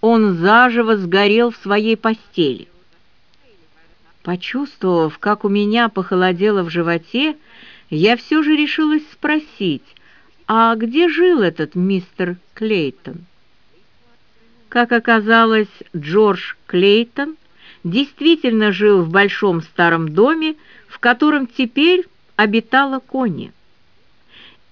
он заживо сгорел в своей постели. Почувствовав, как у меня похолодело в животе, я все же решилась спросить, а где жил этот мистер Клейтон? Как оказалось, Джордж Клейтон действительно жил в большом старом доме, в котором теперь обитала Конни.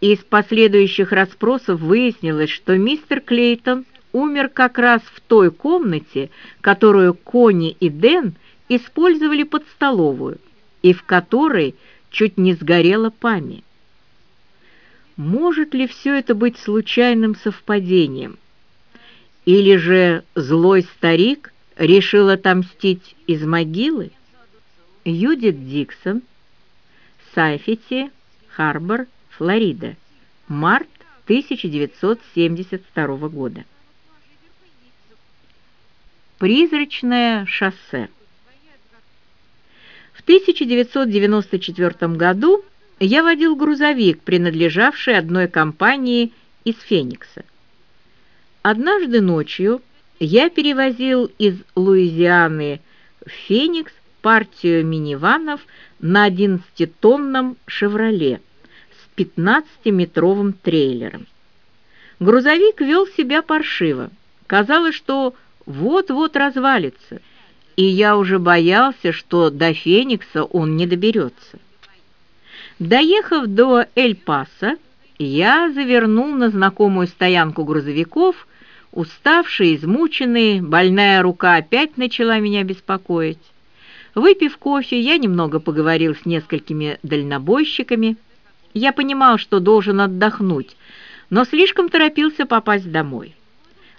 Из последующих расспросов выяснилось, что мистер Клейтон умер как раз в той комнате, которую Конни и Дэн использовали под столовую, и в которой чуть не сгорела память. Может ли все это быть случайным совпадением? Или же злой старик решил отомстить из могилы? Юдит Диксон, Сайфити, Харбор, Флорида, март 1972 года. Призрачное шоссе. В 1994 году я водил грузовик, принадлежавший одной компании из Феникса. Однажды ночью я перевозил из Луизианы в Феникс партию миниванов на 11-тонном «Шевроле» с 15-метровым трейлером. Грузовик вел себя паршиво. Казалось, что вот-вот развалится, и я уже боялся, что до Феникса он не доберется. Доехав до Эль-Паса, я завернул на знакомую стоянку грузовиков Уставший, измученный, больная рука опять начала меня беспокоить. Выпив кофе, я немного поговорил с несколькими дальнобойщиками. Я понимал, что должен отдохнуть, но слишком торопился попасть домой.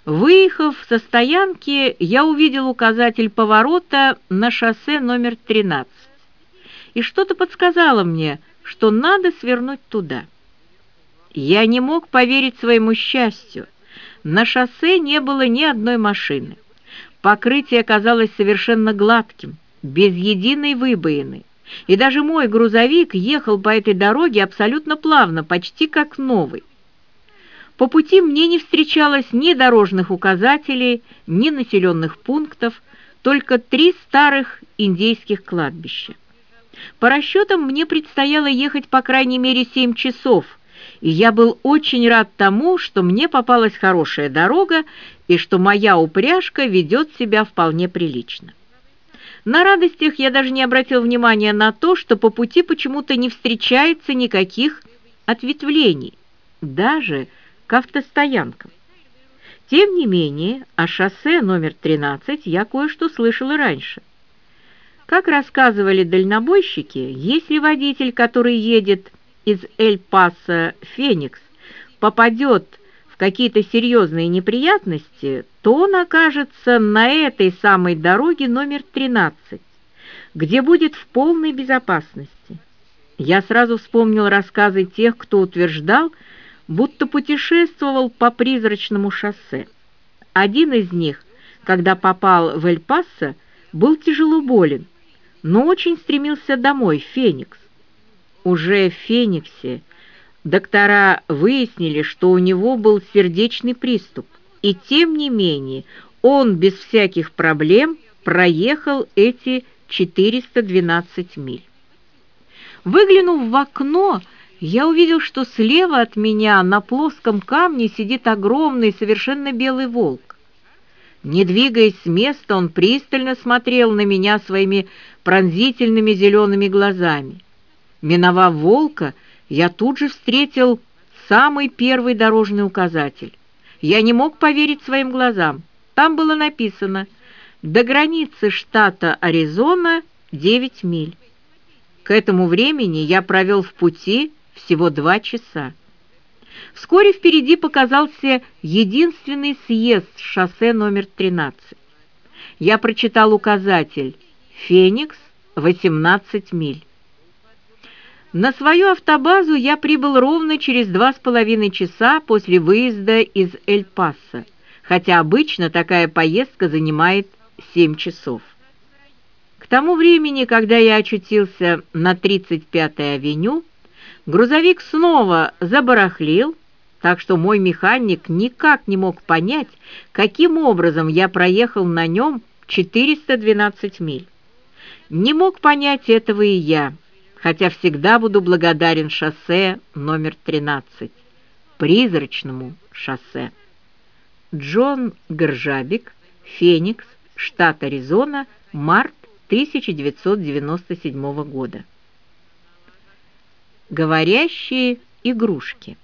Выехав со стоянки, я увидел указатель поворота на шоссе номер 13. И что-то подсказало мне, что надо свернуть туда. Я не мог поверить своему счастью. На шоссе не было ни одной машины. Покрытие оказалось совершенно гладким, без единой выбоины. И даже мой грузовик ехал по этой дороге абсолютно плавно, почти как новый. По пути мне не встречалось ни дорожных указателей, ни населенных пунктов, только три старых индейских кладбища. По расчетам мне предстояло ехать по крайней мере семь часов – и я был очень рад тому, что мне попалась хорошая дорога и что моя упряжка ведет себя вполне прилично. На радостях я даже не обратил внимания на то, что по пути почему-то не встречается никаких ответвлений, даже к автостоянкам. Тем не менее, о шоссе номер 13 я кое-что слышал и раньше. Как рассказывали дальнобойщики, если водитель, который едет из Эль-Паса Феникс попадет в какие-то серьезные неприятности, то он окажется на этой самой дороге номер 13, где будет в полной безопасности. Я сразу вспомнил рассказы тех, кто утверждал, будто путешествовал по призрачному шоссе. Один из них, когда попал в Эль-Пасо, был тяжело болен, но очень стремился домой, Феникс. Уже в Фениксе доктора выяснили, что у него был сердечный приступ, и тем не менее он без всяких проблем проехал эти 412 миль. Выглянув в окно, я увидел, что слева от меня на плоском камне сидит огромный, совершенно белый волк. Не двигаясь с места, он пристально смотрел на меня своими пронзительными зелеными глазами. Миновав волка, я тут же встретил самый первый дорожный указатель. Я не мог поверить своим глазам. Там было написано «До границы штата Аризона 9 миль». К этому времени я провел в пути всего два часа. Вскоре впереди показался единственный съезд с шоссе номер 13. Я прочитал указатель «Феникс, 18 миль». На свою автобазу я прибыл ровно через два с половиной часа после выезда из Эль-Паса, хотя обычно такая поездка занимает семь часов. К тому времени, когда я очутился на 35-й авеню, грузовик снова забарахлил, так что мой механик никак не мог понять, каким образом я проехал на нем 412 миль. Не мог понять этого и я, хотя всегда буду благодарен шоссе номер 13, призрачному шоссе. Джон Гержабик, Феникс, штат Аризона, март 1997 года. Говорящие игрушки.